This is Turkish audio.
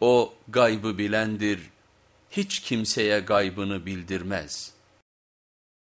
O gaybı bilendir, hiç kimseye gaybını bildirmez.''